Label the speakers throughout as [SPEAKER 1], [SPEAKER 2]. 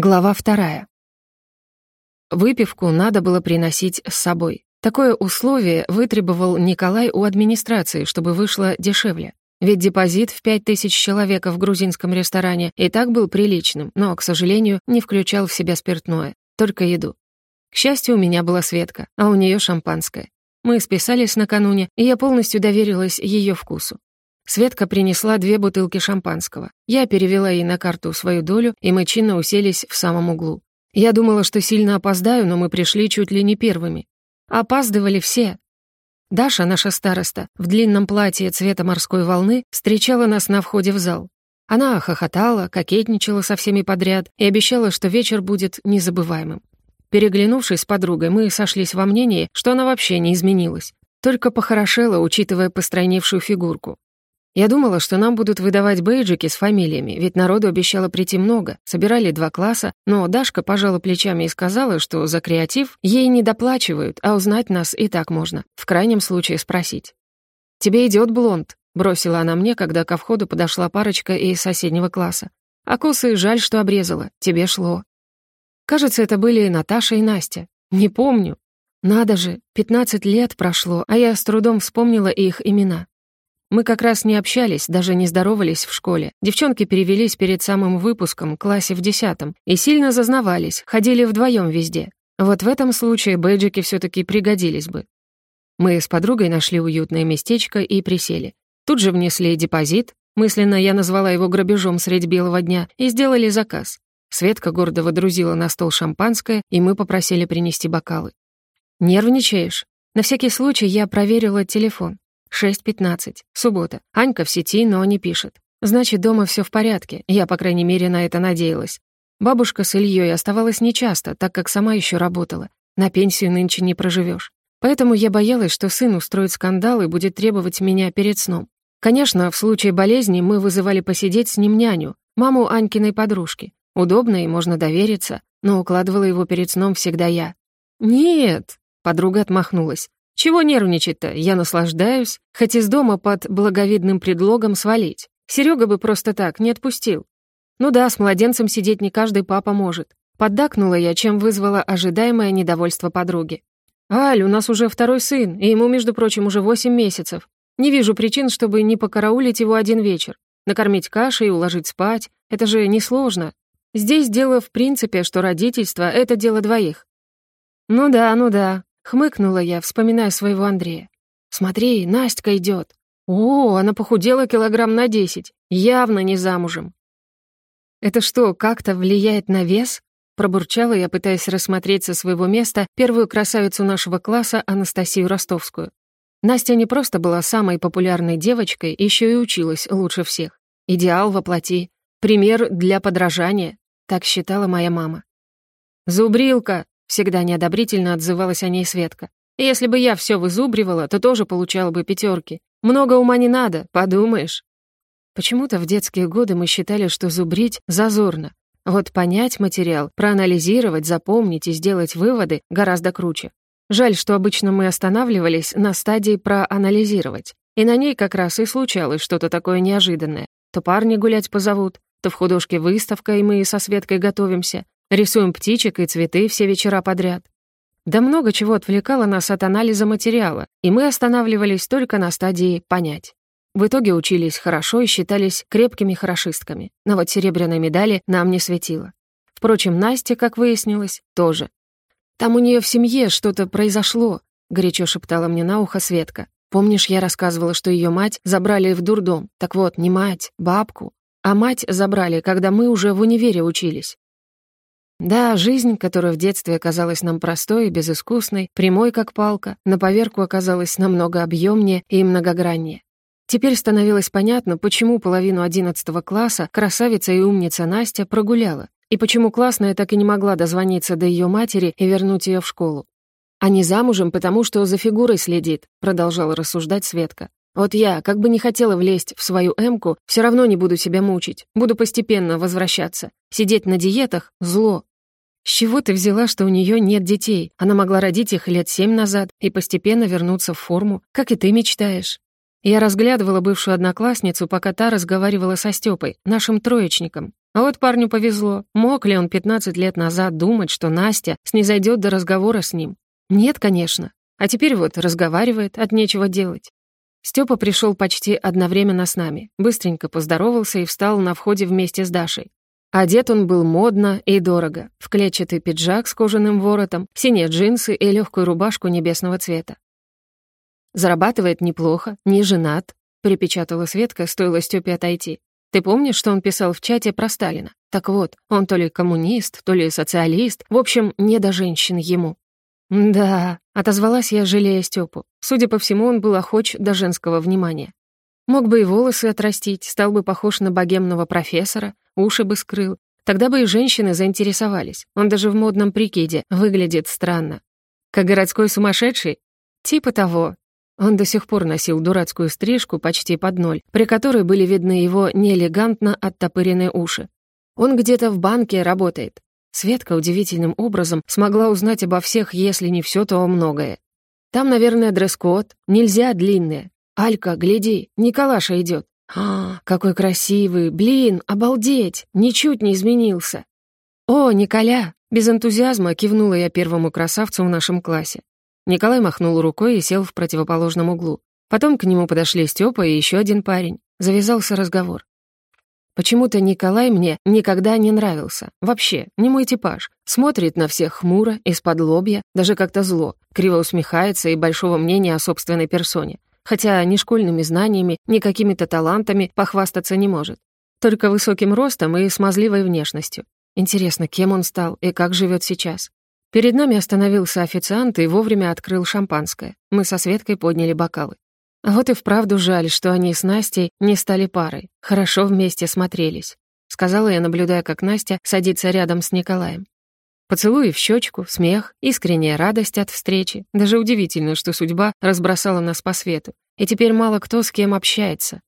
[SPEAKER 1] Глава вторая. Выпивку надо было приносить с собой. Такое условие вытребовал Николай у администрации, чтобы вышло дешевле. Ведь депозит в пять тысяч человек в грузинском ресторане и так был приличным, но, к сожалению, не включал в себя спиртное, только еду. К счастью, у меня была Светка, а у нее шампанское. Мы списались накануне, и я полностью доверилась ее вкусу. Светка принесла две бутылки шампанского. Я перевела ей на карту свою долю, и мы чинно уселись в самом углу. Я думала, что сильно опоздаю, но мы пришли чуть ли не первыми. Опаздывали все. Даша, наша староста, в длинном платье цвета морской волны, встречала нас на входе в зал. Она хохотала, кокетничала со всеми подряд и обещала, что вечер будет незабываемым. Переглянувшись с подругой, мы сошлись во мнении, что она вообще не изменилась, только похорошела, учитывая постройневшую фигурку. Я думала, что нам будут выдавать бейджики с фамилиями, ведь народу обещало прийти много, собирали два класса, но Дашка пожала плечами и сказала, что за креатив ей не доплачивают, а узнать нас и так можно, в крайнем случае спросить. «Тебе идет блонд», — бросила она мне, когда ко входу подошла парочка из соседнего класса. «А косы жаль, что обрезала, тебе шло». Кажется, это были Наташа и Настя. Не помню. Надо же, 15 лет прошло, а я с трудом вспомнила их имена. Мы как раз не общались, даже не здоровались в школе. Девчонки перевелись перед самым выпуском, классе в десятом, и сильно зазнавались, ходили вдвоем везде. Вот в этом случае бейджики все таки пригодились бы. Мы с подругой нашли уютное местечко и присели. Тут же внесли депозит, мысленно я назвала его грабежом средь белого дня, и сделали заказ. Светка гордо водрузила на стол шампанское, и мы попросили принести бокалы. «Нервничаешь?» На всякий случай я проверила телефон. 6.15. Суббота. Анька в сети, но не пишет. Значит, дома все в порядке. Я, по крайней мере, на это надеялась. Бабушка с Ильей оставалась нечасто, так как сама еще работала. На пенсию нынче не проживешь. Поэтому я боялась, что сын устроит скандал и будет требовать меня перед сном. Конечно, в случае болезни мы вызывали посидеть с ним няню, маму Анькиной подружки. Удобно и можно довериться, но укладывала его перед сном всегда я. «Нет», — подруга отмахнулась, чего нервничать-то? Я наслаждаюсь, хоть из дома под благовидным предлогом свалить. Серега бы просто так не отпустил. Ну да, с младенцем сидеть не каждый папа может. Поддакнула я, чем вызвала ожидаемое недовольство подруги. «Аль, у нас уже второй сын, и ему, между прочим, уже восемь месяцев. Не вижу причин, чтобы не покараулить его один вечер. Накормить кашей и уложить спать — это же несложно. Здесь дело в принципе, что родительство — это дело двоих». «Ну да, ну да», Хмыкнула я, вспоминая своего Андрея. «Смотри, Настя идет. О, она похудела килограмм на десять. Явно не замужем». «Это что, как-то влияет на вес?» Пробурчала я, пытаясь рассмотреть со своего места первую красавицу нашего класса Анастасию Ростовскую. Настя не просто была самой популярной девочкой, еще и училась лучше всех. Идеал воплоти. Пример для подражания. Так считала моя мама. «Зубрилка!» Всегда неодобрительно отзывалась о ней Светка. «Если бы я все вызубривала, то тоже получала бы пятерки. Много ума не надо, подумаешь». Почему-то в детские годы мы считали, что зубрить зазорно. Вот понять материал, проанализировать, запомнить и сделать выводы гораздо круче. Жаль, что обычно мы останавливались на стадии проанализировать. И на ней как раз и случалось что-то такое неожиданное. То парни гулять позовут, то в художке выставка, и мы со Светкой готовимся, Рисуем птичек и цветы все вечера подряд. Да много чего отвлекало нас от анализа материала, и мы останавливались только на стадии «понять». В итоге учились хорошо и считались крепкими хорошистками, но вот серебряной медали нам не светило. Впрочем, Настя, как выяснилось, тоже. «Там у нее в семье что-то произошло», — горячо шептала мне на ухо Светка. «Помнишь, я рассказывала, что ее мать забрали в дурдом? Так вот, не мать, бабку. А мать забрали, когда мы уже в универе учились. Да, жизнь, которая в детстве казалась нам простой и безыскусной, прямой как палка, на поверку оказалась намного объемнее и многограннее. Теперь становилось понятно, почему половину одиннадцатого класса красавица и умница Настя прогуляла, и почему классная так и не могла дозвониться до ее матери и вернуть ее в школу. «А не замужем, потому что за фигурой следит», — продолжала рассуждать Светка. «Вот я, как бы не хотела влезть в свою эмку, все равно не буду себя мучить, буду постепенно возвращаться. Сидеть на диетах — зло, «С чего ты взяла, что у нее нет детей? Она могла родить их лет семь назад и постепенно вернуться в форму, как и ты мечтаешь». Я разглядывала бывшую одноклассницу, пока та разговаривала со Стёпой, нашим троечником. А вот парню повезло. Мог ли он 15 лет назад думать, что Настя снизойдет до разговора с ним? Нет, конечно. А теперь вот разговаривает, от нечего делать. Степа пришел почти одновременно с нами, быстренько поздоровался и встал на входе вместе с Дашей. Одет он был модно и дорого, в клетчатый пиджак с кожаным воротом, синие джинсы и легкую рубашку небесного цвета. «Зарабатывает неплохо, не женат», — припечатала Светка, стоило Степе отойти. «Ты помнишь, что он писал в чате про Сталина? Так вот, он то ли коммунист, то ли социалист, в общем, не до женщин ему». «Да», — отозвалась я, жалея Степу. Судя по всему, он был охоч до женского внимания. Мог бы и волосы отрастить, стал бы похож на богемного профессора, уши бы скрыл. Тогда бы и женщины заинтересовались. Он даже в модном прикиде выглядит странно. Как городской сумасшедший? Типа того. Он до сих пор носил дурацкую стрижку почти под ноль, при которой были видны его неэлегантно оттопыренные уши. Он где-то в банке работает. Светка удивительным образом смогла узнать обо всех, если не все, то многое. Там, наверное, дресс-код, нельзя длинные. Алька, гляди, Николаша идет. А, какой красивый, блин, обалдеть, ничуть не изменился. О, Николя, без энтузиазма кивнула я первому красавцу в нашем классе. Николай махнул рукой и сел в противоположном углу. Потом к нему подошли Степа и еще один парень. Завязался разговор. Почему-то Николай мне никогда не нравился. Вообще, не мой типаж. Смотрит на всех хмуро, из-под лобья, даже как-то зло, криво усмехается и большого мнения о собственной персоне. Хотя ни школьными знаниями, ни какими-то талантами похвастаться не может. Только высоким ростом и смазливой внешностью. Интересно, кем он стал и как живет сейчас. Перед нами остановился официант и вовремя открыл шампанское. Мы со Светкой подняли бокалы. Вот и вправду жаль, что они с Настей не стали парой. Хорошо вместе смотрелись. Сказала я, наблюдая, как Настя садится рядом с Николаем. Поцелуи в щечку, смех, искренняя радость от встречи. Даже удивительно, что судьба разбросала нас по свету. И теперь мало кто с кем общается.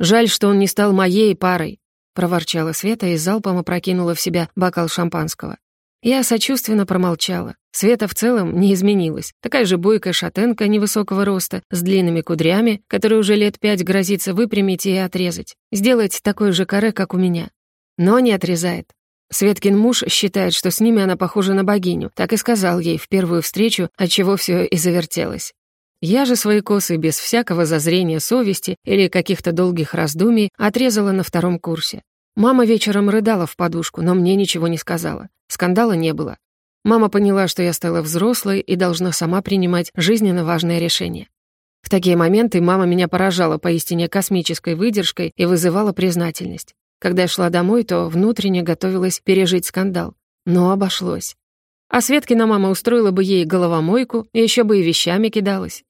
[SPEAKER 1] «Жаль, что он не стал моей парой», — проворчала Света и залпом опрокинула в себя бокал шампанского. Я сочувственно промолчала. Света в целом не изменилась. Такая же бойкая шатенка невысокого роста, с длинными кудрями, которые уже лет пять грозится выпрямить и отрезать. Сделать такое же каре, как у меня. Но не отрезает. Светкин муж считает, что с ними она похожа на богиню, так и сказал ей в первую встречу, отчего все и завертелось. Я же свои косы без всякого зазрения совести или каких-то долгих раздумий отрезала на втором курсе. Мама вечером рыдала в подушку, но мне ничего не сказала. Скандала не было. Мама поняла, что я стала взрослой и должна сама принимать жизненно важные решения. В такие моменты мама меня поражала поистине космической выдержкой и вызывала признательность. Когда я шла домой, то внутренне готовилась пережить скандал. Но обошлось. А Светкина мама устроила бы ей головомойку, и еще бы и вещами кидалась.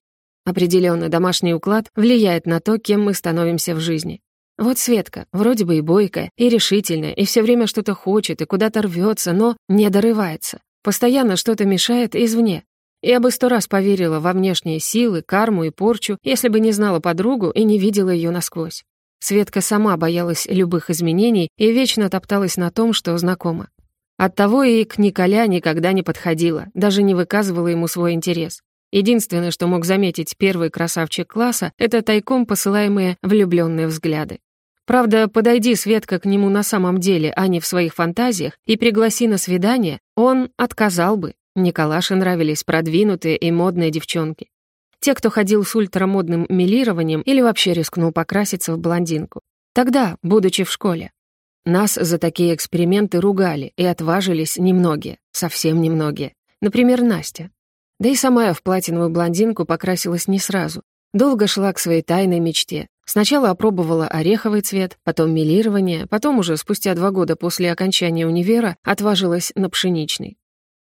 [SPEAKER 1] Определенно, домашний уклад влияет на то, кем мы становимся в жизни. Вот Светка, вроде бы и бойкая, и решительная, и все время что-то хочет, и куда-то рвется, но не дорывается. Постоянно что-то мешает извне. Я бы сто раз поверила во внешние силы, карму и порчу, если бы не знала подругу и не видела ее насквозь. Светка сама боялась любых изменений и вечно топталась на том, что знакома. Оттого и к Николя никогда не подходила, даже не выказывала ему свой интерес. Единственное, что мог заметить первый красавчик класса, это тайком посылаемые влюбленные взгляды. Правда, подойди Светка к нему на самом деле, а не в своих фантазиях, и пригласи на свидание, он отказал бы. Николаше нравились продвинутые и модные девчонки. Те, кто ходил с ультрамодным милированием или вообще рискнул покраситься в блондинку. Тогда, будучи в школе. Нас за такие эксперименты ругали, и отважились немногие, совсем немногие. Например, Настя. Да и сама я в платиновую блондинку покрасилась не сразу. Долго шла к своей тайной мечте, Сначала опробовала ореховый цвет, потом милирование, потом уже спустя два года после окончания универа отважилась на пшеничный.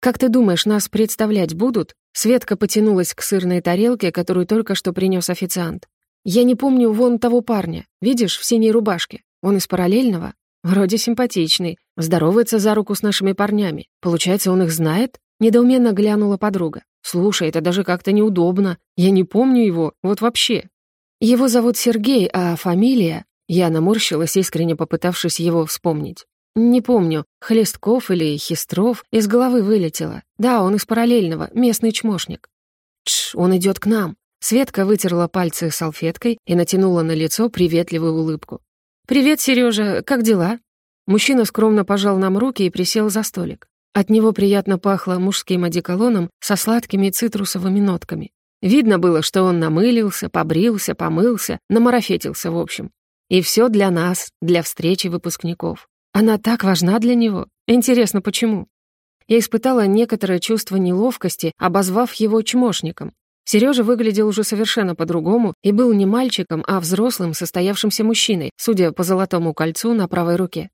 [SPEAKER 1] «Как ты думаешь, нас представлять будут?» Светка потянулась к сырной тарелке, которую только что принес официант. «Я не помню вон того парня. Видишь, в синей рубашке. Он из параллельного. Вроде симпатичный. Здоровается за руку с нашими парнями. Получается, он их знает?» Недоуменно глянула подруга. «Слушай, это даже как-то неудобно. Я не помню его. Вот вообще. Его зовут Сергей, а фамилия... Я наморщилась, искренне попытавшись его вспомнить. Не помню, Хлестков или Хистров из головы вылетело. Да, он из параллельного, местный чмошник. Тш, он идет к нам. Светка вытерла пальцы салфеткой и натянула на лицо приветливую улыбку. «Привет, Сережа, как дела?» Мужчина скромно пожал нам руки и присел за столик. От него приятно пахло мужским одеколоном со сладкими цитрусовыми нотками. Видно было, что он намылился, побрился, помылся, намарафетился в общем. И все для нас, для встречи выпускников. Она так важна для него. Интересно, почему? Я испытала некоторое чувство неловкости, обозвав его чмошником. Сережа выглядел уже совершенно по-другому и был не мальчиком, а взрослым, состоявшимся мужчиной, судя по золотому кольцу на правой руке.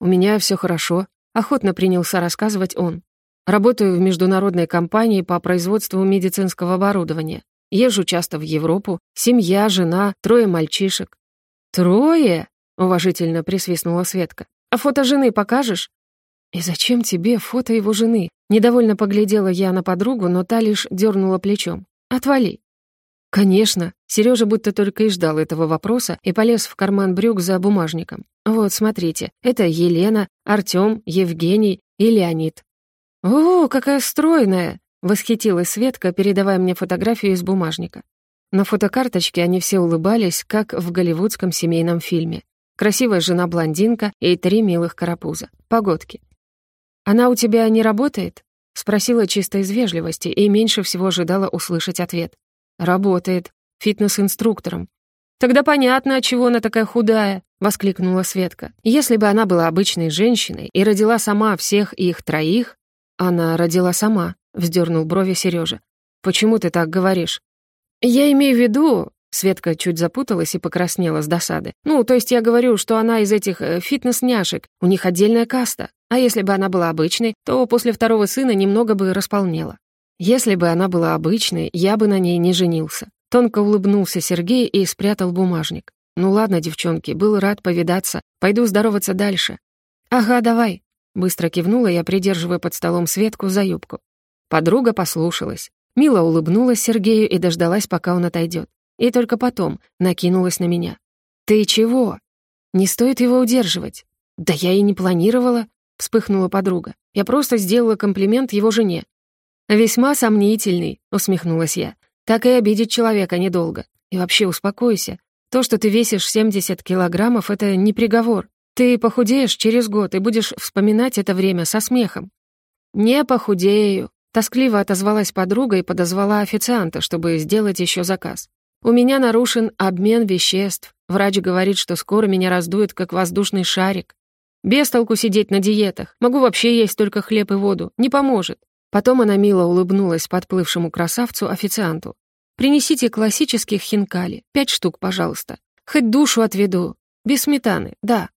[SPEAKER 1] «У меня все хорошо», — охотно принялся рассказывать он. «Работаю в международной компании по производству медицинского оборудования. Езжу часто в Европу. Семья, жена, трое мальчишек». «Трое?» — уважительно присвистнула Светка. «А фото жены покажешь?» «И зачем тебе фото его жены?» Недовольно поглядела я на подругу, но та лишь дернула плечом. «Отвали». «Конечно». Сережа будто только и ждал этого вопроса и полез в карман брюк за бумажником. «Вот, смотрите, это Елена, Артём, Евгений и Леонид». «О, какая стройная!» — восхитилась Светка, передавая мне фотографию из бумажника. На фотокарточке они все улыбались, как в голливудском семейном фильме. Красивая жена-блондинка и три милых карапуза. Погодки. «Она у тебя не работает?» — спросила чисто из вежливости и меньше всего ожидала услышать ответ. «Работает. Фитнес-инструктором». «Тогда понятно, отчего она такая худая», — воскликнула Светка. «Если бы она была обычной женщиной и родила сама всех их троих...» «Она родила сама», — вздернул брови Сережа. «Почему ты так говоришь?» «Я имею в виду...» Светка чуть запуталась и покраснела с досады. «Ну, то есть я говорю, что она из этих э, фитнес-няшек. У них отдельная каста. А если бы она была обычной, то после второго сына немного бы располнела. Если бы она была обычной, я бы на ней не женился. Тонко улыбнулся Сергей и спрятал бумажник. «Ну ладно, девчонки, был рад повидаться. Пойду здороваться дальше». «Ага, давай», — быстро кивнула я, придерживая под столом Светку за юбку. Подруга послушалась. Мила улыбнулась Сергею и дождалась, пока он отойдет. И только потом накинулась на меня. «Ты чего? Не стоит его удерживать». «Да я и не планировала», — вспыхнула подруга. «Я просто сделала комплимент его жене». «Весьма сомнительный», — усмехнулась я. «Так и обидеть человека недолго. И вообще успокойся. То, что ты весишь 70 килограммов, это не приговор. Ты похудеешь через год и будешь вспоминать это время со смехом». «Не похудею», — тоскливо отозвалась подруга и подозвала официанта, чтобы сделать еще заказ. «У меня нарушен обмен веществ. Врач говорит, что скоро меня раздует, как воздушный шарик. Без толку сидеть на диетах. Могу вообще есть только хлеб и воду. Не поможет. Потом она мило улыбнулась подплывшему красавцу-официанту. «Принесите классических хинкали. Пять штук, пожалуйста. Хоть душу отведу. Без сметаны, да».